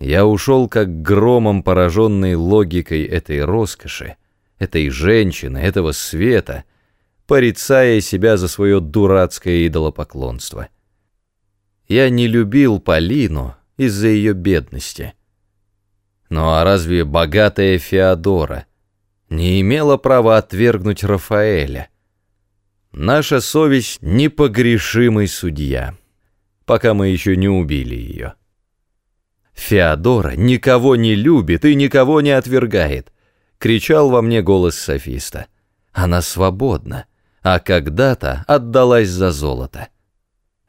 Я ушел как громом, пораженный логикой этой роскоши, этой женщины, этого света, порицая себя за свое дурацкое идолопоклонство. Я не любил Полину из-за ее бедности. Ну а разве богатая Феодора не имела права отвергнуть Рафаэля? Наша совесть — непогрешимый судья, пока мы еще не убили ее. Феодора никого не любит и никого не отвергает, кричал во мне голос софиста. Она свободна, а когда-то отдалась за золото.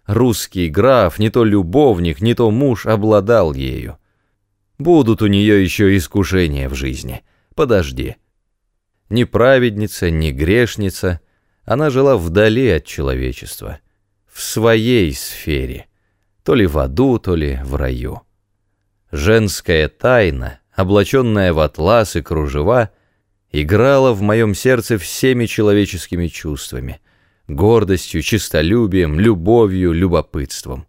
Русский граф, не то любовник, не то муж, обладал ею. Будут у нее еще искушения в жизни. Подожди. Ни праведница, ни грешница — она жила вдали от человечества, в своей сфере, то ли в аду, то ли в раю. Женская тайна, облаченная в атлас и кружева, играла в моем сердце всеми человеческими чувствами, гордостью, честолюбием, любовью, любопытством.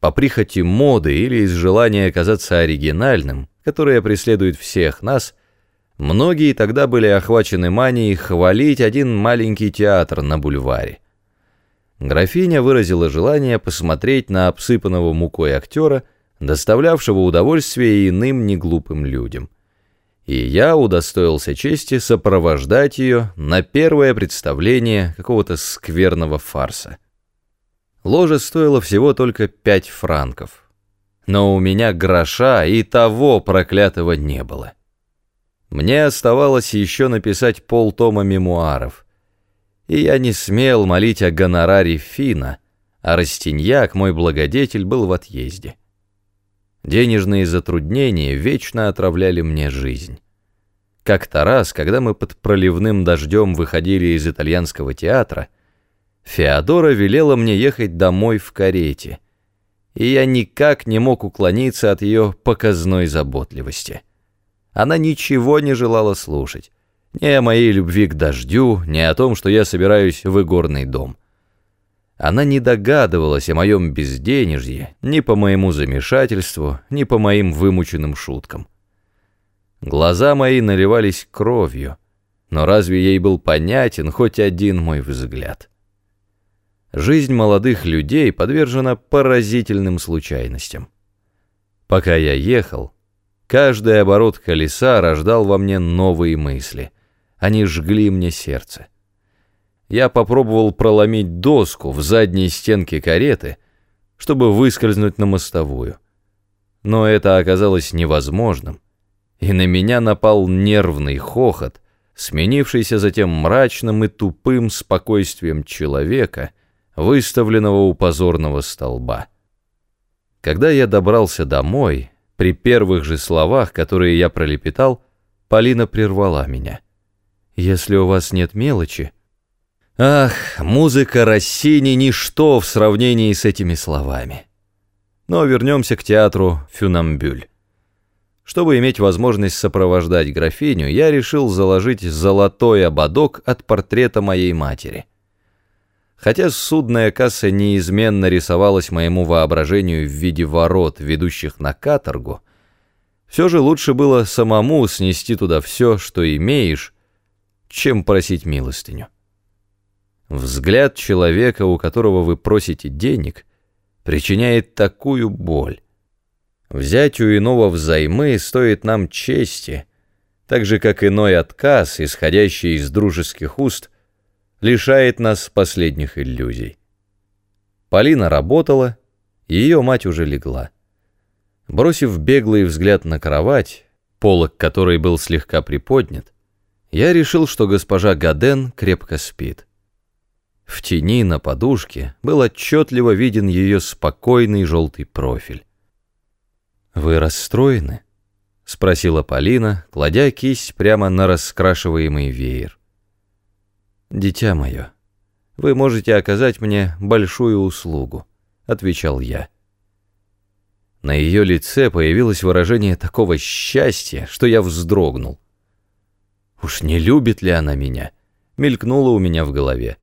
По прихоти моды или из желания казаться оригинальным, которое преследует всех нас – Многие тогда были охвачены манией хвалить один маленький театр на бульваре. Графиня выразила желание посмотреть на обсыпанного мукой актера, доставлявшего удовольствие иным неглупым людям. И я удостоился чести сопровождать ее на первое представление какого-то скверного фарса. Ложа стоила всего только пять франков. Но у меня гроша и того проклятого не было. Мне оставалось еще написать полтома мемуаров. И я не смел молить о гонораре Фина, а Растиньяк, мой благодетель, был в отъезде. Денежные затруднения вечно отравляли мне жизнь. Как-то раз, когда мы под проливным дождем выходили из итальянского театра, Феодора велела мне ехать домой в карете, и я никак не мог уклониться от ее показной заботливости. Она ничего не желала слушать. Ни о моей любви к дождю, ни о том, что я собираюсь в игорный дом. Она не догадывалась о моем безденежье ни по моему замешательству, ни по моим вымученным шуткам. Глаза мои наливались кровью, но разве ей был понятен хоть один мой взгляд? Жизнь молодых людей подвержена поразительным случайностям. Пока я ехал, Каждый оборот колеса рождал во мне новые мысли. Они жгли мне сердце. Я попробовал проломить доску в задней стенке кареты, чтобы выскользнуть на мостовую. Но это оказалось невозможным, и на меня напал нервный хохот, сменившийся затем мрачным и тупым спокойствием человека, выставленного у позорного столба. Когда я добрался домой, при первых же словах, которые я пролепетал, Полина прервала меня. «Если у вас нет мелочи...» Ах, музыка Россини — ничто в сравнении с этими словами. Но вернемся к театру «Фюнамбюль». Чтобы иметь возможность сопровождать графиню, я решил заложить золотой ободок от портрета моей матери — Хотя судная касса неизменно рисовалась моему воображению в виде ворот, ведущих на каторгу, все же лучше было самому снести туда все, что имеешь, чем просить милостыню. Взгляд человека, у которого вы просите денег, причиняет такую боль. Взять у иного взаймы стоит нам чести, так же, как иной отказ, исходящий из дружеских уст, лишает нас последних иллюзий. Полина работала, ее мать уже легла. Бросив беглый взгляд на кровать, полок которой был слегка приподнят, я решил, что госпожа Гаден крепко спит. В тени на подушке был отчетливо виден ее спокойный желтый профиль. «Вы расстроены?» — спросила Полина, кладя кисть прямо на раскрашиваемый веер. «Дитя мое, вы можете оказать мне большую услугу», — отвечал я. На ее лице появилось выражение такого счастья, что я вздрогнул. «Уж не любит ли она меня?» — мелькнуло у меня в голове.